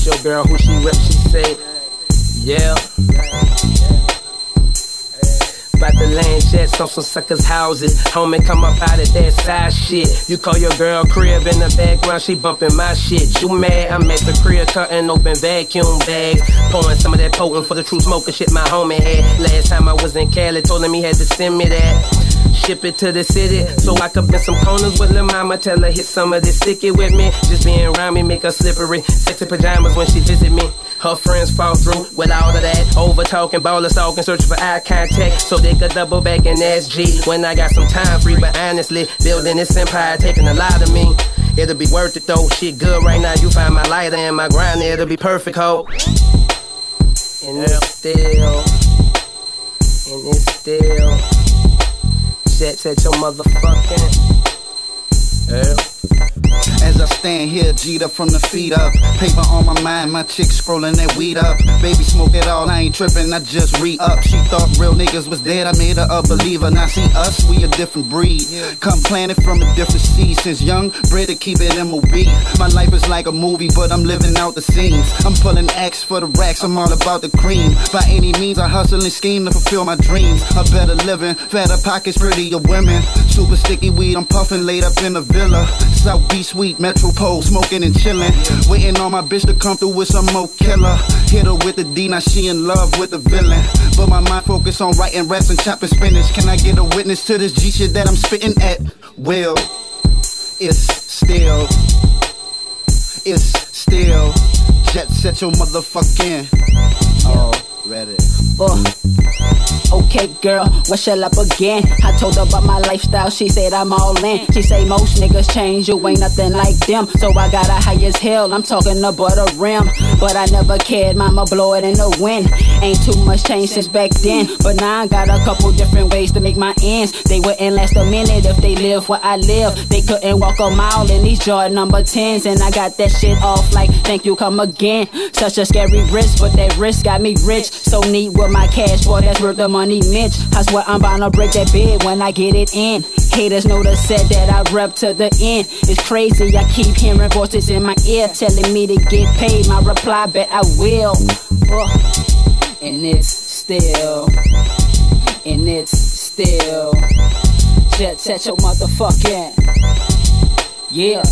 Ask your girl who she rep, she say, yeah. About to land jets on some suckers' houses. Homie, come up out of that side shit. You call your girl crib in the background, she bumping my shit. You mad? I'm at the crib cutting open vacuum bags. Pouring some of that potent for the true smoker shit my homie had. Last time I was in Cali, told him he had to send me that. Ship it to the city so I can bend some corners with lil' mama. Tell her hit some of this sticky with me. Just being around me make her slippery. Sexy pajamas when she visit me. Her friends fall through with all of that. Over talking, baller stalking, searching for eye contact so they could double back and ask G when I got some time free. But honestly, building this empire taking a lot of me. It'll be worth it though. Shit good right now. You find my lighter and my grinder. It'll be perfect, ho. And still, Jets at your motherfucking. Yeah. As I stand here, up from the feet up. Paper on my mind, my chick scrolling that weed up. Baby smoke it all, I ain't tripping, I just re up. She thought real niggas was dead, I made her a believer. Now see us, we a different breed. Come planted from a different seed. Since young, bred to keep it MOB. My life is like a movie, but I'm living out the scenes. I'm pulling X for the racks, I'm all about the cream. By any means, I hustle and scheme to fulfill my dreams. A better living, fatter pockets, prettier women. Super sticky weed, I'm puffing laid up in a villa. South Beach Sweet Metropole, smoking and chilling. Waiting on my bitch to come through with some more killer. Hit her with the D, now she in love with the villain. But my mind focus on writing raps and chopping spinach. Can I get a witness to this G shit that I'm spitting at? Well, it's still, it's still. Jet set your motherfucking. Already. Uh. Okay, girl, what shall I begin? I told her about my lifestyle, she said I'm all in. She say most niggas change, you ain't nothing like them. So I got a high as hell, I'm talking about a rim. But I never cared, mama blow it in the wind. Ain't too much change since back then. But now I got a couple different ways to make my ends. They wouldn't last a minute if they live where I live. They couldn't walk a mile in these Jordan number 10s. And I got that shit off like, thank you, come again. Such a scary risk, but that risk got me rich. So neat with my cash, boy, that's worth the money, Mitch. I swear I'm bound to break that bed when I get it in. Haters know the set that I rep to the end. It's crazy, I keep hearing voices in my ear telling me to get paid. My reply, bet I will. Uh, and it's still, and it's still. Jet set your motherfucking. Yeah.